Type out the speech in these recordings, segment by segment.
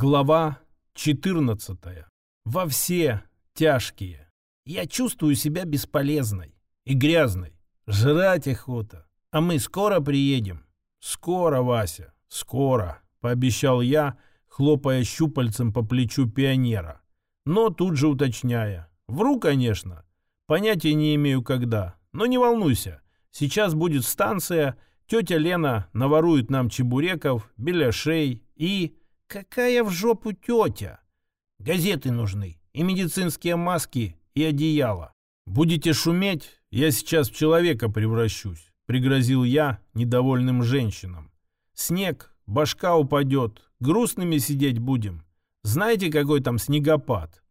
Глава 14. Во все тяжкие. Я чувствую себя бесполезной и грязной. Жрать охота. А мы скоро приедем? Скоро, Вася, скоро, пообещал я, хлопая щупальцем по плечу пионера. Но тут же уточняя. Вру, конечно. Понятия не имею когда. Но не волнуйся. Сейчас будет станция, тетя Лена наворует нам чебуреков, беляшей и... Какая в жопу тетя? Газеты нужны, и медицинские маски, и одеяло. Будете шуметь, я сейчас в человека превращусь, пригрозил я недовольным женщинам. Снег, башка упадет, грустными сидеть будем. Знаете, какой там снегопад?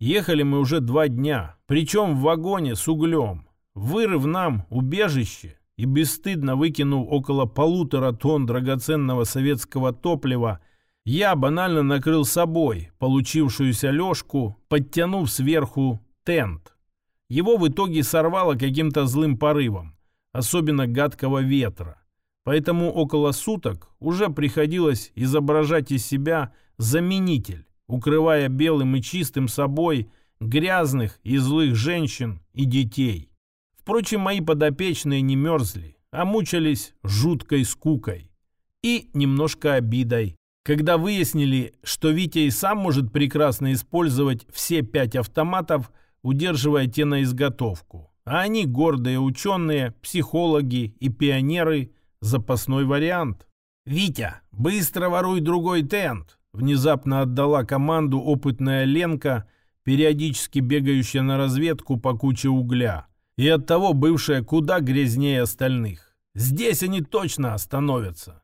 Ехали мы уже два дня, причем в вагоне с углем. Вырыв нам убежище и бесстыдно выкинув около полутора тонн драгоценного советского топлива я банально накрыл собой получившуюся лёжку, подтянув сверху тент. Его в итоге сорвало каким-то злым порывом, особенно гадкого ветра. Поэтому около суток уже приходилось изображать из себя заменитель, укрывая белым и чистым собой грязных и злых женщин и детей. Впрочем, мои подопечные не мерзли, а мучались жуткой скукой и немножко обидой когда выяснили, что Витя и сам может прекрасно использовать все пять автоматов, удерживая те на изготовку. А они гордые ученые, психологи и пионеры – запасной вариант. «Витя, быстро воруй другой тент!» Внезапно отдала команду опытная Ленка, периодически бегающая на разведку по куче угля. И оттого бывшая куда грязнее остальных. «Здесь они точно остановятся!»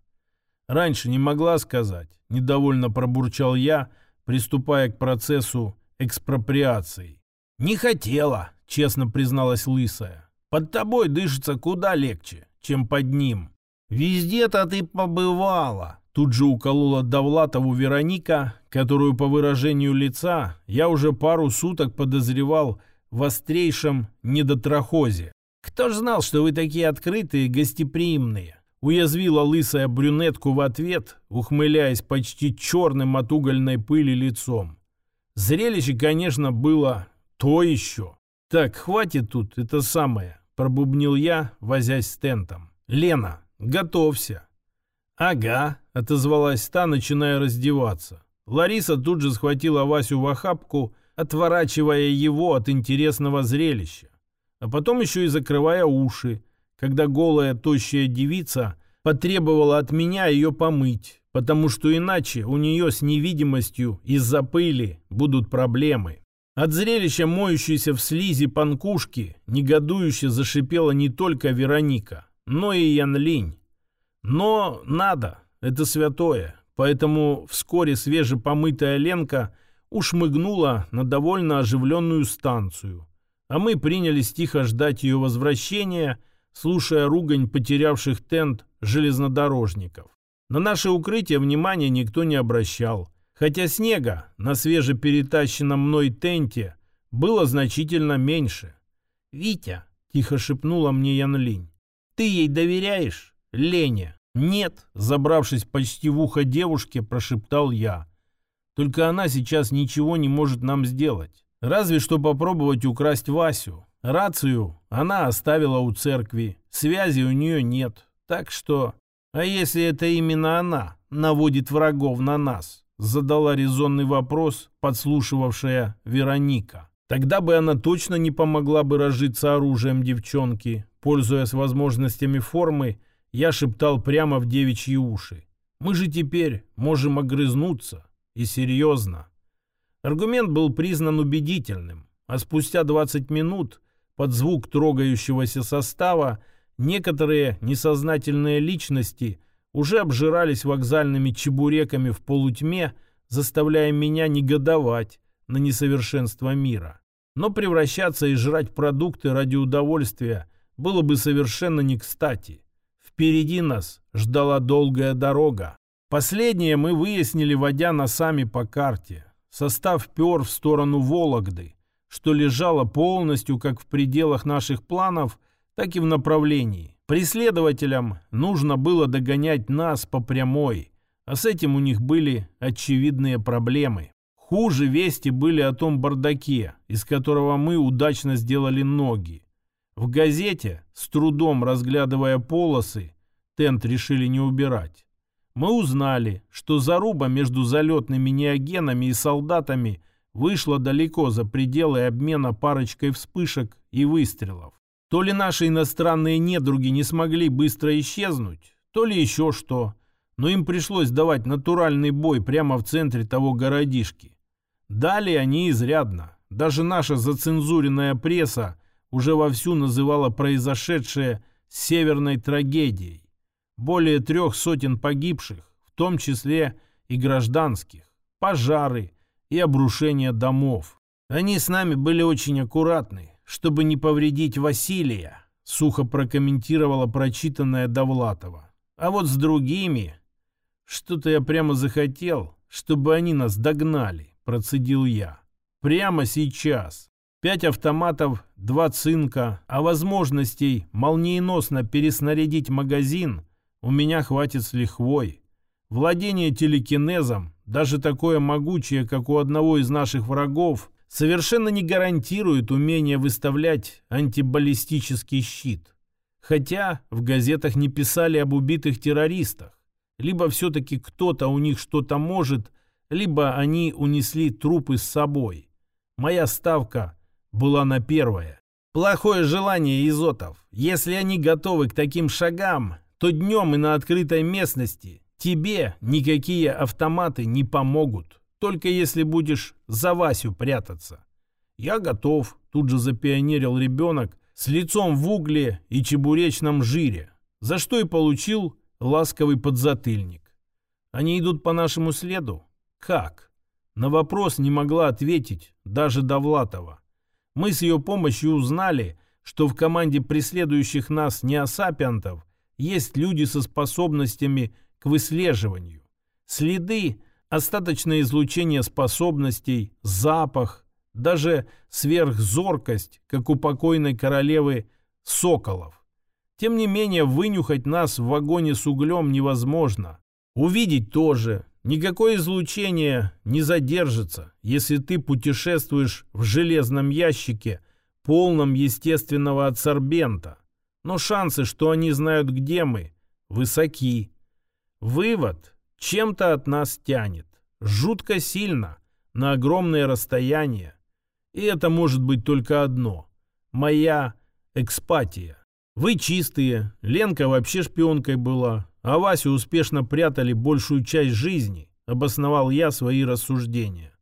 Раньше не могла сказать. Недовольно пробурчал я, приступая к процессу экспроприации. Не хотела, честно призналась Лысая. Под тобой дышится куда легче, чем под ним. Везде-то ты побывала. Тут же уколола Довлатову Вероника, которую по выражению лица я уже пару суток подозревал в острейшем недотрахозе. Кто ж знал, что вы такие открытые гостеприимные? Уязвила лысая брюнетку в ответ, ухмыляясь почти черным от угольной пыли лицом. Зрелище, конечно, было то еще. «Так, хватит тут это самое», — пробубнил я, возясь с тентом. «Лена, готовься». «Ага», — отозвалась та, начиная раздеваться. Лариса тут же схватила Васю в охапку, отворачивая его от интересного зрелища. А потом еще и закрывая уши, когда голая тощая девица потребовала от меня ее помыть, потому что иначе у нее с невидимостью из-за пыли будут проблемы. От зрелища моющейся в слизи панкушки негодующе зашипела не только Вероника, но и Ян Линь. Но надо, это святое, поэтому вскоре свежепомытая Ленка ушмыгнула на довольно оживленную станцию, а мы принялись тихо ждать ее возвращения – слушая ругань потерявших тент железнодорожников. На наше укрытие внимания никто не обращал, хотя снега на свежеперетащенном мной тенте было значительно меньше. «Витя», — тихо шепнула мне Ян Линь, — «ты ей доверяешь?» «Лене». «Нет», — забравшись почти в ухо девушке, прошептал я. «Только она сейчас ничего не может нам сделать. Разве что попробовать украсть Васю. Рацию она оставила у церкви, связи у нее нет. Так что... А если это именно она наводит врагов на нас? Задала резонный вопрос, подслушивавшая Вероника. Тогда бы она точно не помогла бы разжиться оружием девчонки. Пользуясь возможностями формы, я шептал прямо в девичьи уши. Мы же теперь можем огрызнуться. И серьезно. Аргумент был признан убедительным, а спустя 20 минут под звук трогающегося состава некоторые несознательные личности уже обжирались вокзальными чебуреками в полутьме, заставляя меня негодовать на несовершенство мира. Но превращаться и жрать продукты ради удовольствия было бы совершенно не кстати. Впереди нас ждала долгая дорога. Последнее мы выяснили, водя носами по карте. Состав пер в сторону Вологды что лежало полностью как в пределах наших планов, так и в направлении. Преследователям нужно было догонять нас по прямой, А с этим у них были очевидные проблемы. Хуже вести были о том бардаке, из которого мы удачно сделали ноги. В газете, с трудом разглядывая полосы, тент решили не убирать. Мы узнали, что заруба между залетными неогенами и солдатами вышла далеко за пределы обмена парочкой вспышек и выстрелов. То ли наши иностранные недруги не смогли быстро исчезнуть, то ли еще что, но им пришлось давать натуральный бой прямо в центре того городишки. Дали они изрядно. Даже наша зацензуренная пресса уже вовсю называла произошедшее северной трагедией. Более трех сотен погибших, в том числе и гражданских, пожары и обрушение домов. Они с нами были очень аккуратны, чтобы не повредить Василия, сухо прокомментировала прочитанная Довлатова. А вот с другими... Что-то я прямо захотел, чтобы они нас догнали процедил я. Прямо сейчас. Пять автоматов, два цинка, а возможностей молниеносно переснарядить магазин у меня хватит с лихвой. Владение телекинезом, даже такое могучее, как у одного из наших врагов, совершенно не гарантирует умение выставлять антибаллистический щит. Хотя в газетах не писали об убитых террористах. Либо все-таки кто-то у них что-то может, либо они унесли трупы с собой. Моя ставка была на первое. Плохое желание изотов. Если они готовы к таким шагам, то днем и на открытой местности тебе никакие автоматы не помогут. Только если будешь за Васю прятаться. Я готов, тут же запионерил ребенок с лицом в угле и чебуречном жире, за что и получил ласковый подзатыльник. Они идут по нашему следу, как? На вопрос не могла ответить даже Довлатова. Мы с ее помощью узнали, что в команде преследующих нас неосапиантов есть люди со способностями к выслеживанию. Следы, остаточное излучение способностей, запах, даже сверхзоркость, как у покойной королевы Соколов. Тем не менее, вынюхать нас в вагоне с углем невозможно. Увидеть тоже, Никакое излучение не задержится, если ты путешествуешь в железном ящике, полном естественного адсорбента. Но шансы, что они знают, где мы, высоки. Вывод чем-то от нас тянет. Жутко сильно, на огромное расстояние. И это может быть только одно. Моя экспатия. Вы чистые, Ленка вообще шпионкой была, а Васю успешно прятали большую часть жизни, обосновал я свои рассуждения.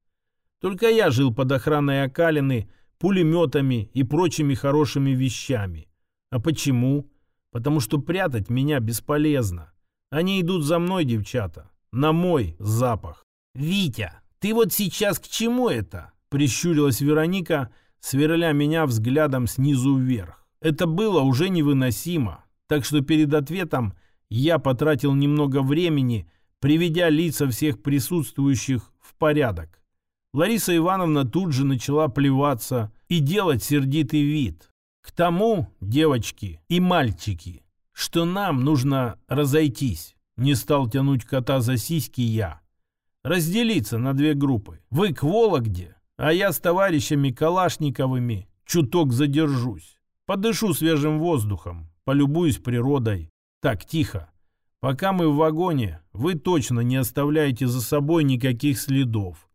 Только я жил под охраной Акалины, пулеметами и прочими хорошими вещами. А почему? Потому что прятать меня бесполезно. Они идут за мной, девчата, на мой запах. «Витя, ты вот сейчас к чему это?» Прищурилась Вероника, сверля меня взглядом снизу вверх. Это было уже невыносимо, так что перед ответом я потратил немного времени, приведя лица всех присутствующих в порядок. Лариса Ивановна тут же начала плеваться и делать сердитый вид. К тому, девочки и мальчики, что нам нужно разойтись. Не стал тянуть кота за сиськи я. Разделиться на две группы. Вы к Вологде, а я с товарищами Калашниковыми чуток задержусь. Подышу свежим воздухом, полюбуюсь природой. Так, тихо. Пока мы в вагоне, вы точно не оставляете за собой никаких следов.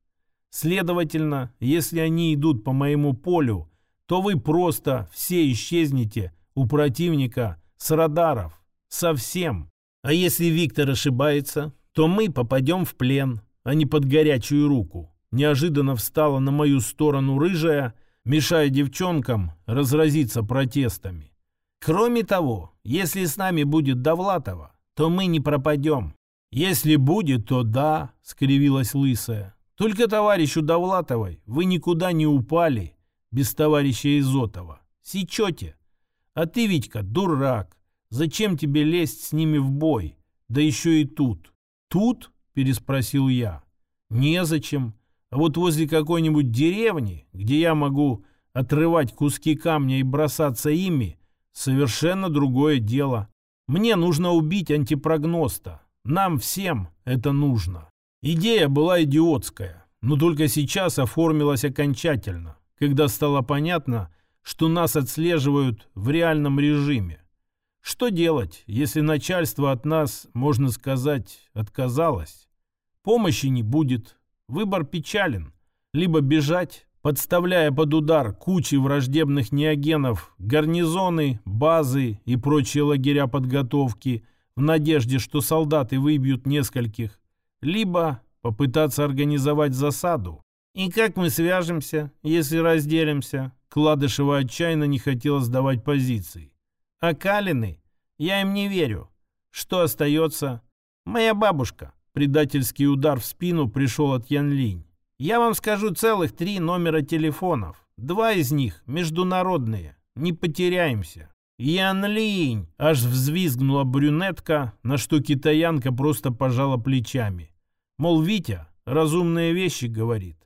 Следовательно, если они идут по моему полю, то вы просто все исчезнете у противника с радаров. Совсем. А если Виктор ошибается, то мы попадем в плен, а не под горячую руку. Неожиданно встала на мою сторону рыжая, мешая девчонкам разразиться протестами. Кроме того, если с нами будет Довлатова, то мы не пропадем. Если будет, то да, скривилась лысая. Только товарищу Довлатовой вы никуда не упали без товарища Изотова. Сечете. А ты, Витька, дурак. Зачем тебе лезть с ними в бой? Да еще и тут. Тут? Переспросил я. Незачем. А вот возле какой-нибудь деревни, где я могу отрывать куски камня и бросаться ими, Совершенно другое дело. Мне нужно убить антипрогноста. Нам всем это нужно. Идея была идиотская, но только сейчас оформилась окончательно, когда стало понятно, что нас отслеживают в реальном режиме. Что делать, если начальство от нас, можно сказать, отказалось? Помощи не будет. Выбор печален. Либо бежать, подставляя под удар кучи враждебных неогенов, гарнизоны, базы и прочие лагеря подготовки, в надежде, что солдаты выбьют нескольких, либо попытаться организовать засаду. И как мы свяжемся, если разделимся? Кладышева отчаянно не хотела сдавать позиции. А Калины? Я им не верю. Что остается? Моя бабушка. Предательский удар в спину пришел от Ян Линь. Я вам скажу целых три номера телефонов. Два из них международные. Не потеряемся. Ян Линь! Аж взвизгнула брюнетка, на что китаянка просто пожала плечами. Мол, Витя разумные вещи говорит.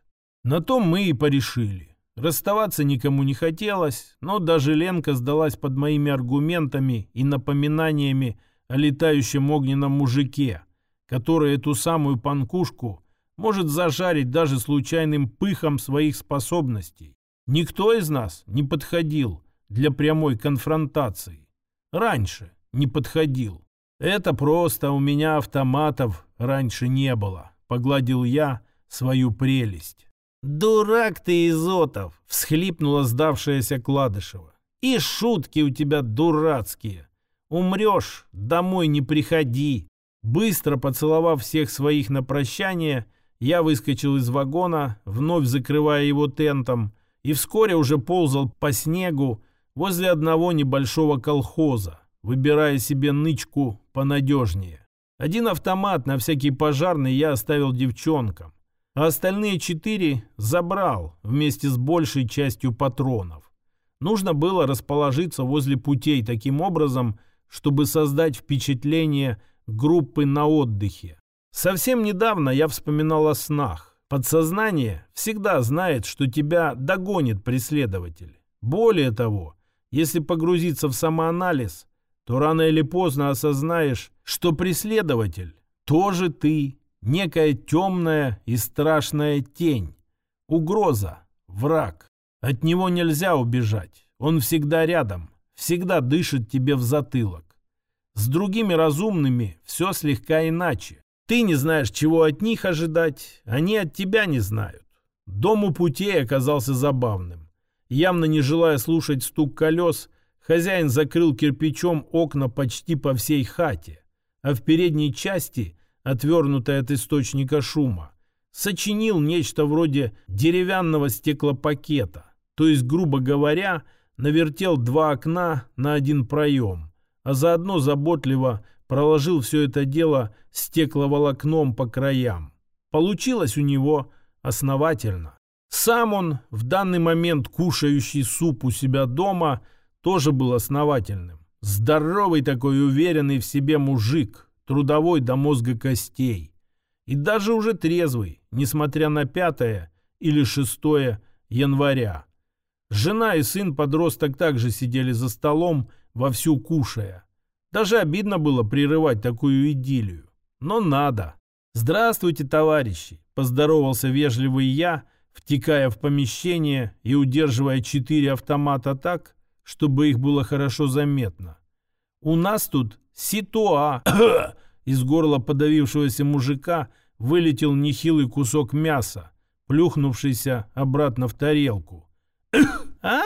На том мы и порешили. Расставаться никому не хотелось, но даже Ленка сдалась под моими аргументами и напоминаниями о летающем огненном мужике, который эту самую панкушку может зажарить даже случайным пыхом своих способностей. Никто из нас не подходил для прямой конфронтации. Раньше не подходил. Это просто у меня автоматов раньше не было. Погладил я свою прелесть. «Дурак ты, Изотов!» — всхлипнула сдавшаяся Кладышева. «И шутки у тебя дурацкие. Умрешь, домой не приходи». Быстро поцеловав всех своих на прощание, я выскочил из вагона, вновь закрывая его тентом, и вскоре уже ползал по снегу возле одного небольшого колхоза, выбирая себе нычку понадежнее. Один автомат на всякий пожарный я оставил девчонкам, а остальные четыре забрал вместе с большей частью патронов. Нужно было расположиться возле путей таким образом, чтобы создать впечатление группы на отдыхе. Совсем недавно я вспоминал о снах. Подсознание всегда знает, что тебя догонит преследователь. Более того, если погрузиться в самоанализ, то рано или поздно осознаешь, что преследователь тоже ты некая темная и страшная тень, угроза, враг. От него нельзя убежать, он всегда рядом, всегда дышит тебе в затылок. С другими разумными все слегка иначе. Ты не знаешь, чего от них ожидать, они от тебя не знают. Дом у путей оказался забавным. Явно не желая слушать стук колес, хозяин закрыл кирпичом окна почти по всей хате, а в передней части отвернутая от источника шума, сочинил нечто вроде деревянного стеклопакета, то есть, грубо говоря, навертел два окна на один проем, а заодно заботливо проложил все это дело стекловолокном по краям. Получилось у него основательно. Сам он, в данный момент кушающий суп у себя дома, тоже был основательным. Здоровый такой уверенный в себе мужик, трудовой до мозга костей. И даже уже трезвый, несмотря на пятое или шестое января. Жена и сын-подросток также сидели за столом, вовсю кушая. Даже обидно было прерывать такую идиллию. Но надо. «Здравствуйте, товарищи!» – поздоровался вежливый я, втекая в помещение и удерживая четыре автомата так, чтобы их было хорошо заметно. «У нас тут Ситуа!» Из горла подавившегося мужика вылетел нехилый кусок мяса, плюхнувшийся обратно в тарелку. а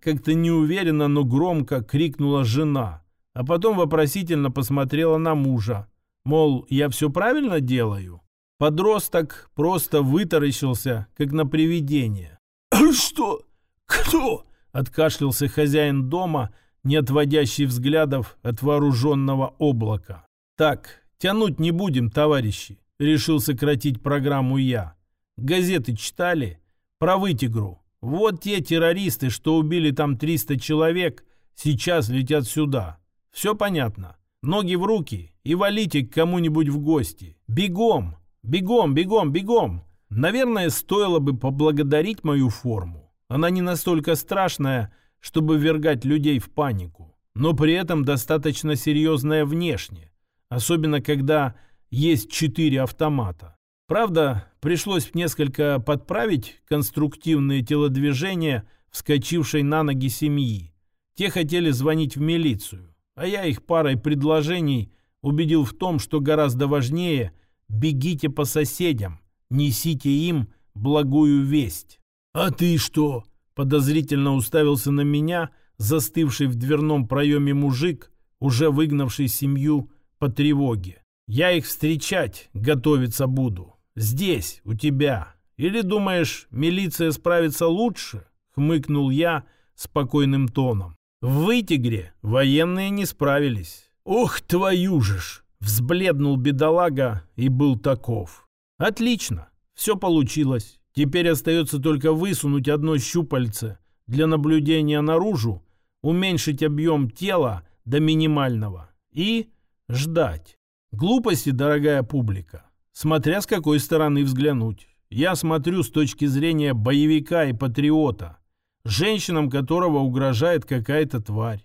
Как-то неуверенно, но громко крикнула жена, а потом вопросительно посмотрела на мужа. Мол, я все правильно делаю? Подросток просто вытаращился, как на привидение. «Что? Кто?» — откашлялся хозяин дома — не отводящий взглядов от вооруженного облака. «Так, тянуть не будем, товарищи», — решил сократить программу я. «Газеты читали? Про вытигру. Вот те террористы, что убили там 300 человек, сейчас летят сюда. Все понятно. Ноги в руки и валите к кому-нибудь в гости. Бегом, бегом, бегом, бегом. Наверное, стоило бы поблагодарить мою форму. Она не настолько страшная, чтобы ввергать людей в панику, но при этом достаточно серьезная внешне. Особенно когда есть четыре автомата. Правда, пришлось несколько подправить конструктивные телодвижения вскочившей на ноги семьи. Те хотели звонить в милицию, а я их парой предложений убедил в том, что гораздо важнее «бегите по соседям, несите им благую весть». «А ты что?» – подозрительно уставился на меня, застывший в дверном проеме мужик, уже выгнавший семью по тревоге. «Я их встречать готовиться буду. Здесь, у тебя. Или думаешь, милиция справится лучше?» — хмыкнул я спокойным тоном. «В Вытигре военные не справились». «Ох, твою же ж!» — взбледнул бедолага и был таков. «Отлично, все получилось. Теперь остается только высунуть одно щупальце для наблюдения наружу, уменьшить объем тела до минимального и ждать. Глупости, дорогая публика смотря с какой стороны взглянуть. Я смотрю с точки зрения боевика и патриота, женщинам которого угрожает какая-то тварь.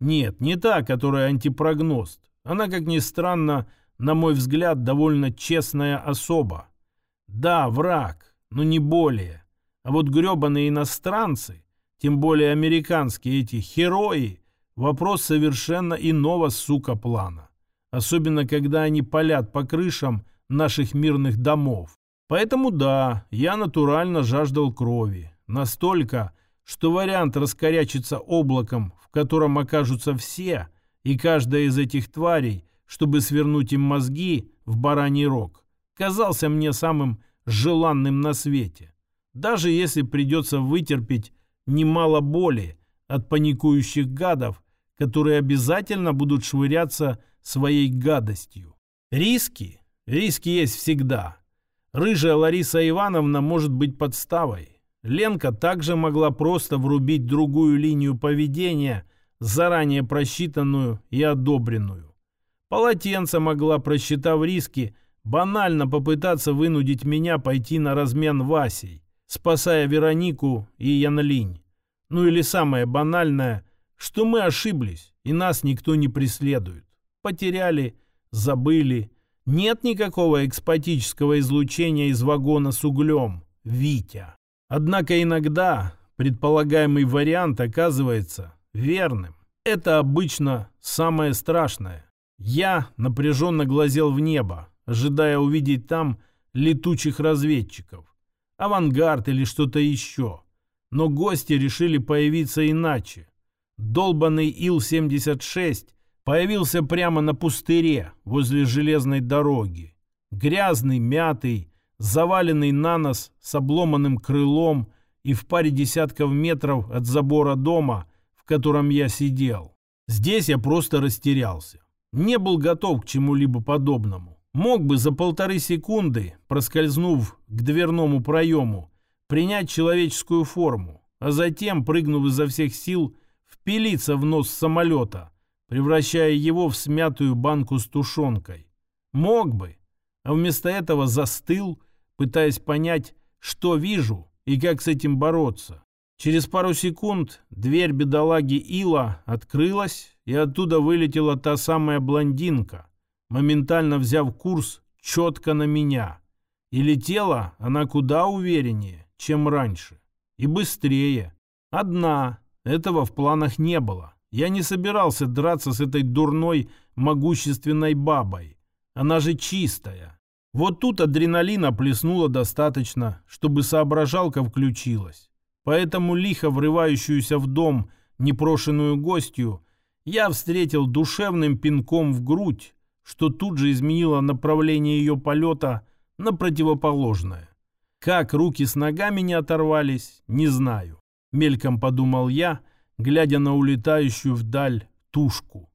Нет, не та, которая антипрогност. Она, как ни странно, на мой взгляд, довольно честная особа. Да, враг, но не более. А вот гребаные иностранцы, тем более американские эти герои, вопрос совершенно иного, сука, плана. Особенно, когда они палят по крышам наших мирных домов. Поэтому да, я натурально жаждал крови. Настолько, что вариант раскорячиться облаком, в котором окажутся все, и каждая из этих тварей, чтобы свернуть им мозги в бараний рог, казался мне самым желанным на свете. Даже если придется вытерпеть немало боли от паникующих гадов, которые обязательно будут швыряться своей гадостью. Риски Риски есть всегда. Рыжая Лариса Ивановна может быть подставой. Ленка также могла просто врубить другую линию поведения, заранее просчитанную и одобренную. Полотенце могла, просчитав риски, банально попытаться вынудить меня пойти на размен Васей, спасая Веронику и Янлинь. Ну или самое банальное, что мы ошиблись, и нас никто не преследует. Потеряли, забыли, нет никакого экспатического излучения из вагона с углем, Витя. Однако иногда предполагаемый вариант оказывается верным. Это обычно самое страшное. Я напряженно глазел в небо, ожидая увидеть там летучих разведчиков, авангард или что-то еще. Но гости решили появиться иначе. Долбанный Ил-76 появился прямо на пустыре возле железной дороги. Грязный, мятый, заваленный на нос с обломанным крылом и в паре десятков метров от забора дома, в котором я сидел. Здесь я просто растерялся. Не был готов к чему-либо подобному. Мог бы за полторы секунды, проскользнув к дверному проему, принять человеческую форму, а затем, прыгнув изо всех сил, впилиться в нос самолета – превращая его в смятую банку с тушенкой. Мог бы, а вместо этого застыл, пытаясь понять, что вижу и как с этим бороться. Через пару секунд дверь бедолаги Ила открылась, и оттуда вылетела та самая блондинка, моментально взяв курс четко на меня. И летела она куда увереннее, чем раньше. И быстрее. Одна. Этого в планах не было. Я не собирался драться с этой дурной, могущественной бабой. Она же чистая. Вот тут адреналина плеснуло достаточно, чтобы соображалка включилась. Поэтому лихо врывающуюся в дом непрошенную гостью я встретил душевным пинком в грудь, что тут же изменило направление ее полета на противоположное. Как руки с ногами не оторвались, не знаю. Мельком подумал я — глядя на улетающую вдаль тушку.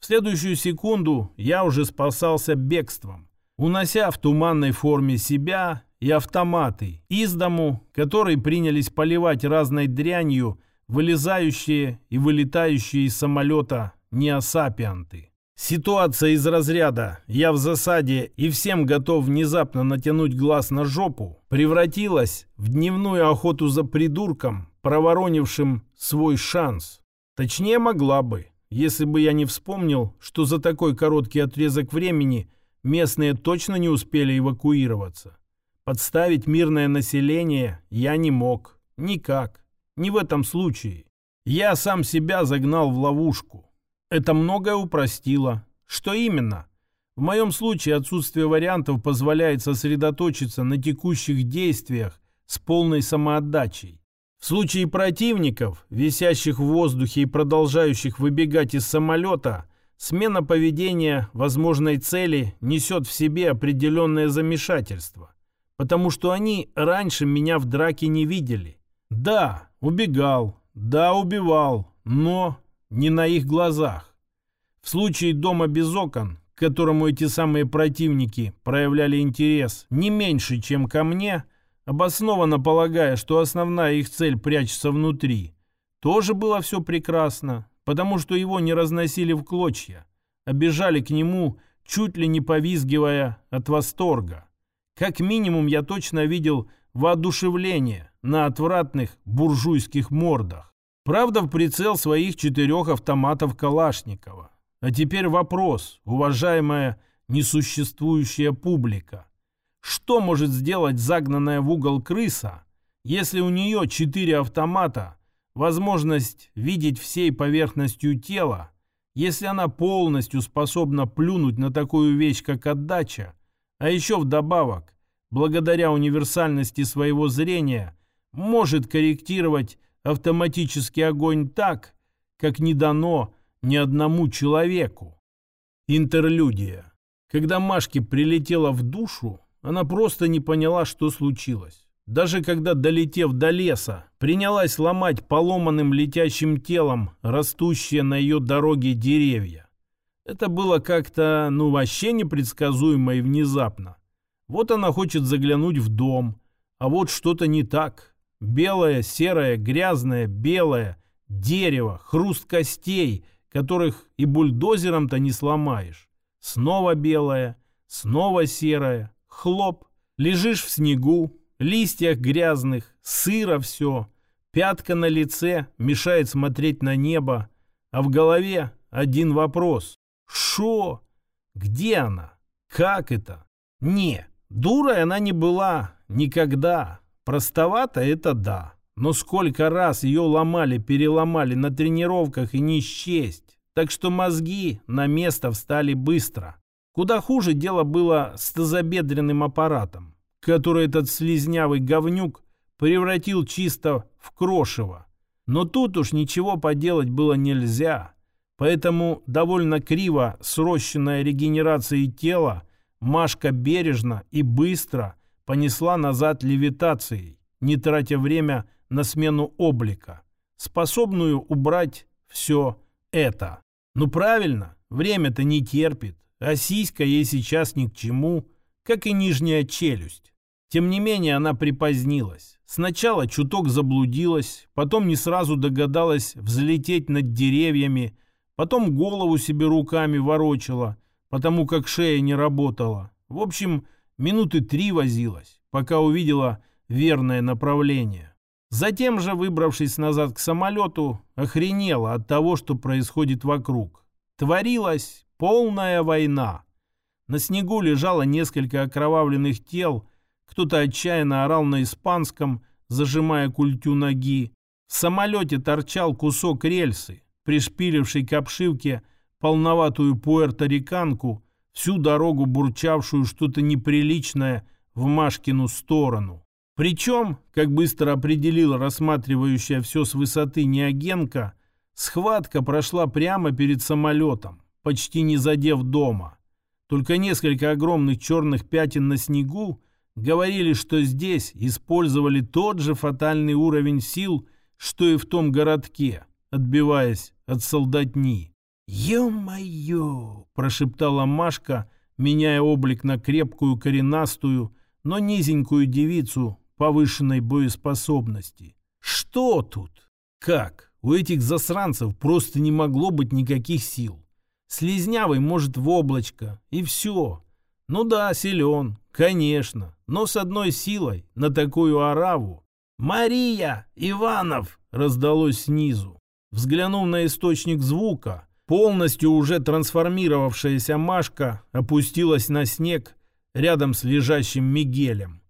В следующую секунду я уже спасался бегством, унося в туманной форме себя и автоматы из дому, которые принялись поливать разной дрянью вылезающие и вылетающие из самолета неосапианты. Ситуация из разряда «я в засаде и всем готов внезапно натянуть глаз на жопу» превратилась в дневную охоту за придурком, проворонившим свой шанс. Точнее, могла бы, если бы я не вспомнил, что за такой короткий отрезок времени местные точно не успели эвакуироваться. Подставить мирное население я не мог. Никак. Не в этом случае. Я сам себя загнал в ловушку. Это многое упростило. Что именно? В моем случае отсутствие вариантов позволяет сосредоточиться на текущих действиях с полной самоотдачей. В случае противников, висящих в воздухе и продолжающих выбегать из самолета, смена поведения возможной цели несет в себе определенное замешательство, потому что они раньше меня в драке не видели. Да, убегал, да, убивал, но не на их глазах. В случае дома без окон, к которому эти самые противники проявляли интерес не меньше, чем ко мне, обоснованно полагая, что основная их цель прячется внутри, тоже было все прекрасно, потому что его не разносили в клочья, а бежали к нему, чуть ли не повизгивая от восторга. Как минимум я точно видел воодушевление на отвратных буржуйских мордах. Правда, в прицел своих четырех автоматов Калашникова. А теперь вопрос, уважаемая несуществующая публика. Что может сделать загнанная в угол крыса, если у нее четыре автомата, возможность видеть всей поверхностью тела, если она полностью способна плюнуть на такую вещь, как отдача, а еще вдобавок благодаря универсальности своего зрения, может корректировать автоматический огонь так, как не дано ни одному человеку. Интерлюдия. Когда Машке прилетела в душу, она просто не поняла, что случилось. Даже когда, долетев до леса, принялась ломать поломанным летящим телом растущие на ее дороге деревья. Это было как-то, ну, вообще непредсказуемо и внезапно. Вот она хочет заглянуть в дом, а вот что-то не так. Белое, серое, грязное, белое, дерево, хруст костей, которых и бульдозером-то не сломаешь. Снова белое, снова серое, хлоп, лежишь в снегу, листьях грязных, сыро все, пятка на лице мешает смотреть на небо, а в голове один вопрос. Шо? Где она? Как это? Не, Дурой она не была. Никогда. Простовато это да. Но сколько раз ее ломали, переломали на тренировках и не счесть. Так что мозги на место встали быстро. Куда хуже дело было с тазобедренным аппаратом, который этот слизнявый говнюк превратил чисто в крошево. Но тут уж ничего поделать было нельзя. Поэтому довольно криво срощенная регенерацией тела Машка бережно и быстро понесла назад левитацией, не тратя время на смену облика, способную убрать все это. Ну правильно, время-то не терпит, а сиська ей сейчас ни к чему, как и нижняя челюсть. Тем не менее она припозднилась. Сначала чуток заблудилась, потом не сразу догадалась взлететь над деревьями, потом голову себе руками ворочала – потому как шея не работала. В общем, минуты три возилась, пока увидела верное направление. Затем же, выбравшись назад к самолету, охренела от того, что происходит вокруг. Творилась полная война. На снегу лежало несколько окровавленных тел, кто-то отчаянно орал на испанском, зажимая культю ноги. В самолете торчал кусок рельсы, пришпиливший к обшивке полноватую пуэрториканку, всю дорогу бурчавшую что-то неприличное в Машкину сторону. Причем, как быстро определила рассматривающая все с высоты неогенка, схватка прошла прямо перед самолетом, почти не задев дома. Только несколько огромных черных пятен на снегу говорили, что здесь использовали тот же фатальный уровень сил, что и в том городке, отбиваясь от солдатни. «Ё-моё!» – прошептала Машка, меняя облик на крепкую коренастую, но низенькую девицу повышенной боеспособности. «Что тут? Как? У этих засранцев просто не могло быть никаких сил. Слизнявый может в облачко, и все. Ну да, силен, конечно, но с одной силой на такую ораву. «Мария! Иванов!» раздалось снизу. Взглянув на источник звука, Полностью уже трансформировавшаяся Машка опустилась на снег рядом с лежащим Мигелем.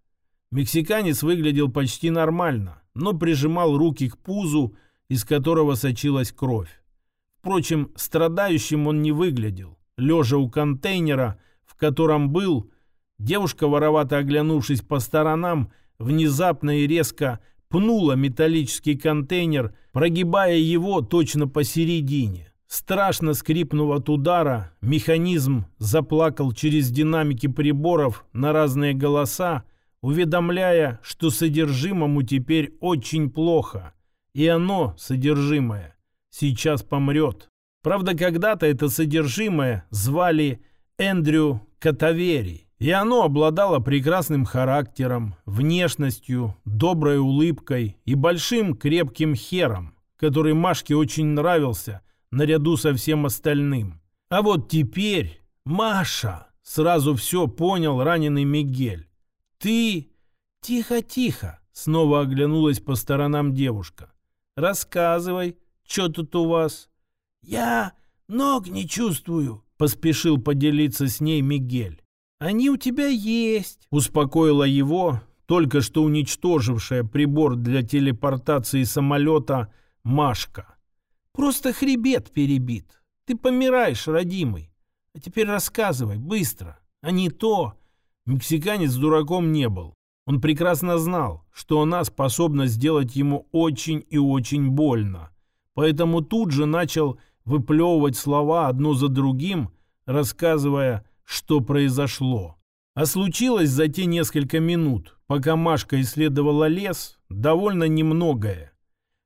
Мексиканец выглядел почти нормально, но прижимал руки к пузу, из которого сочилась кровь. Впрочем, страдающим он не выглядел. Лежа у контейнера, в котором был, девушка, воровато оглянувшись по сторонам, внезапно и резко пнула металлический контейнер, прогибая его точно посередине. Страшно скрипнув от удара, механизм заплакал через динамики приборов на разные голоса, уведомляя, что содержимому теперь очень плохо, и оно, содержимое, сейчас помрет. Правда, когда-то это содержимое звали Эндрю Катавери, и оно обладало прекрасным характером, внешностью, доброй улыбкой и большим крепким хером, который Машке очень нравился наряду со всем остальным. А вот теперь Маша сразу все понял раненый Мигель. «Ты...» «Тихо-тихо!» — снова оглянулась по сторонам девушка. «Рассказывай, что тут у вас?» «Я ног не чувствую», — поспешил поделиться с ней Мигель. «Они у тебя есть», — успокоила его только что уничтожившая прибор для телепортации самолета Машка. «Просто хребет перебит. Ты помираешь, родимый. А теперь рассказывай, быстро. А не то...» Мексиканец дураком не был. Он прекрасно знал, что она способна сделать ему очень и очень больно. Поэтому тут же начал выплевывать слова одно за другим, рассказывая, что произошло. А случилось за те несколько минут, пока Машка исследовала лес, довольно немногое.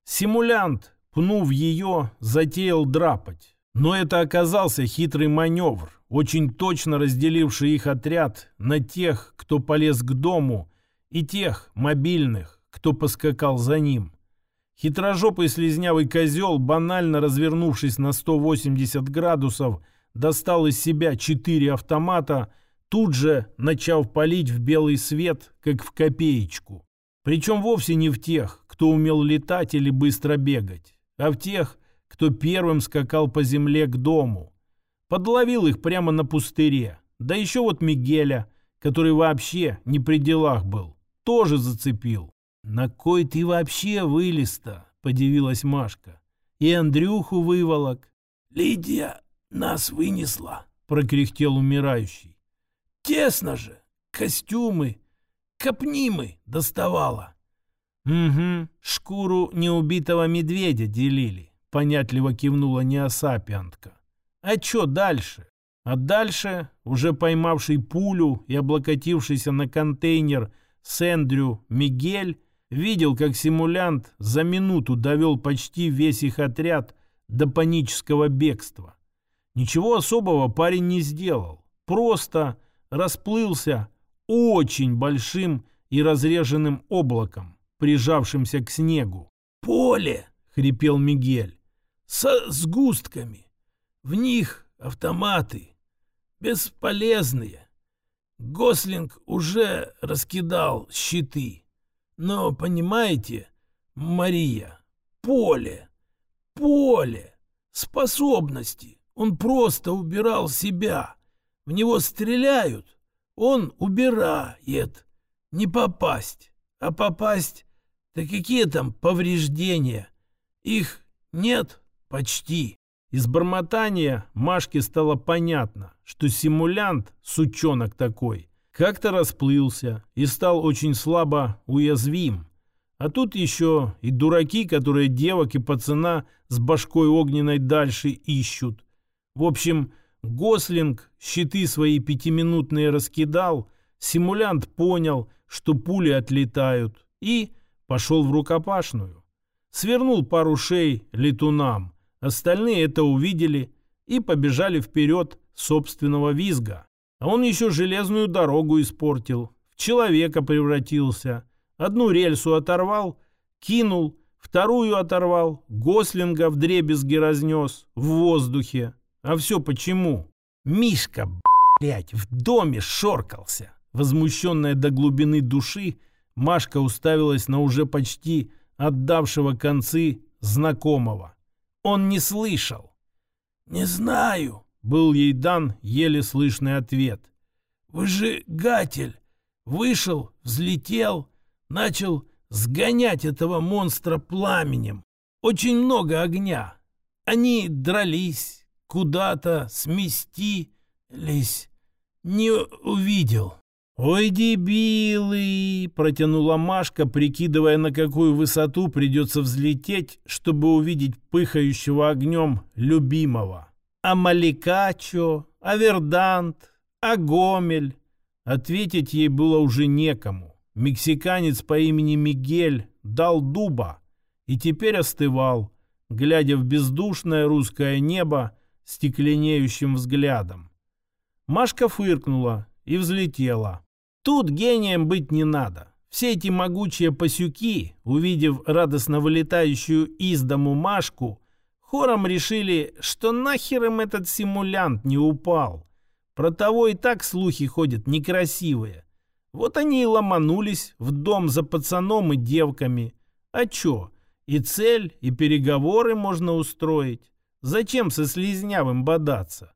Симулянт, пнув ее, затеял драпать. Но это оказался хитрый маневр, очень точно разделивший их отряд на тех, кто полез к дому, и тех, мобильных, кто поскакал за ним. Хитрожопый слезнявый козел, банально развернувшись на 180 градусов, достал из себя четыре автомата, тут же начав палить в белый свет, как в копеечку. Причем вовсе не в тех, кто умел летать или быстро бегать, а в тех, кто первым скакал по земле к дому. Подловил их прямо на пустыре. Да еще вот Мигеля, который вообще не при делах был, тоже зацепил. «На кой ты вообще вылез-то?» — подивилась Машка. «И Андрюху выволок». «Лидия нас вынесла», — прокряхтел умирающий. «Тесно же, костюмы, копнимы доставала». «Угу, шкуру неубитого медведя делили», — понятливо кивнула неосапиантка. А что дальше? А дальше, уже поймавший пулю и облокотившийся на контейнер с Эндрю Мигель, видел, как симулянт за минуту довел почти весь их отряд до панического бегства. Ничего особого парень не сделал. Просто расплылся очень большим и разреженным облаком, прижавшимся к снегу. «Поле!» — хрипел Мигель. «Со сгустками! В них автоматы. Бесполезные. Гослинг уже раскидал щиты. Но, понимаете, Мария, поле, поле, способности. Он просто убирал себя. В него стреляют, он убирает. Не попасть, а попасть, да какие там повреждения? Их нет почти. Из бормотания Машке стало понятно, что симулянт, сучонок такой, как-то расплылся и стал очень слабо уязвим. А тут еще и дураки, которые девок и пацана с башкой огненной дальше ищут. В общем, Гослинг щиты свои пятиминутные раскидал, симулянт понял, что пули отлетают, и пошел в рукопашную. Свернул пару шей летунам – Остальные это увидели и побежали вперед собственного визга. А он еще железную дорогу испортил, в человека превратился. Одну рельсу оторвал, кинул, вторую оторвал, Гослинга в дребезги разнес в воздухе. А все почему? Мишка, блядь, в доме шоркался. Возмущенная до глубины души, Машка уставилась на уже почти отдавшего концы знакомого. Он не слышал. «Не знаю», — был ей дан еле слышный ответ. «Выжигатель вышел, взлетел, начал сгонять этого монстра пламенем. Очень много огня. Они дрались, куда-то сместились. Не увидел». «Ой, дебилы!» — протянула Машка, прикидывая, на какую высоту придется взлететь, чтобы увидеть пыхающего огнем любимого. «А Маликачо? А Вердант? А Гомель?» Ответить ей было уже некому. Мексиканец по имени Мигель дал дуба и теперь остывал, глядя в бездушное русское небо стекленеющим взглядом. Машка фыркнула и взлетела. Тут гением быть не надо. Все эти могучие пасюки, увидев радостно вылетающую из дому Машку, хором решили, что нахер им этот симулянт не упал. Про того и так слухи ходят некрасивые. Вот они и ломанулись в дом за пацаном и девками. А чё, и цель, и переговоры можно устроить. Зачем со слизнявым бодаться?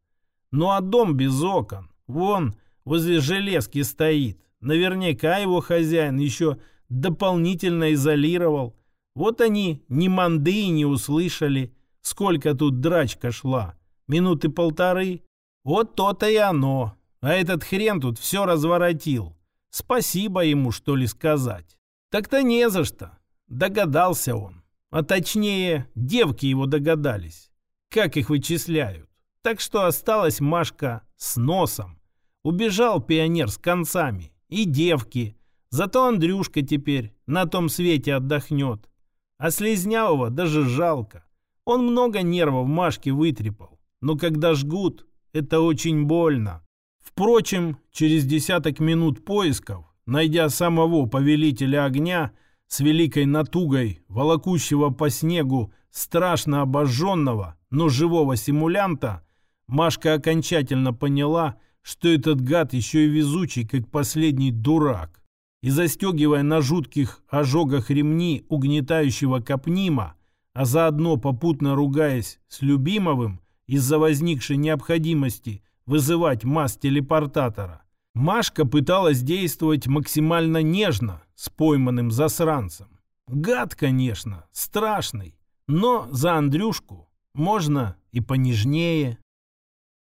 Ну а дом без окон, вон, возле железки стоит. Наверняка его хозяин еще дополнительно изолировал. Вот они ни манды не услышали, сколько тут драчка шла. Минуты полторы. Вот то-то и оно. А этот хрен тут все разворотил. Спасибо ему, что ли, сказать. Так-то не за что. Догадался он. А точнее, девки его догадались. Как их вычисляют. Так что осталась Машка с носом. Убежал пионер с концами. И девки. Зато Андрюшка теперь на том свете отдохнет. А Слезнявого даже жалко. Он много нервов Машке вытрепал. Но когда жгут, это очень больно. Впрочем, через десяток минут поисков, найдя самого повелителя огня с великой натугой, волокущего по снегу страшно обожженного, но живого симулянта, Машка окончательно поняла, что этот гад еще и везучий, как последний дурак. И застегивая на жутких ожогах ремни угнетающего капнима, а заодно попутно ругаясь с любимовым из-за возникшей необходимости вызывать масс телепортатора, Машка пыталась действовать максимально нежно с пойманным засранцем. Гад, конечно, страшный, но за Андрюшку можно и понежнее.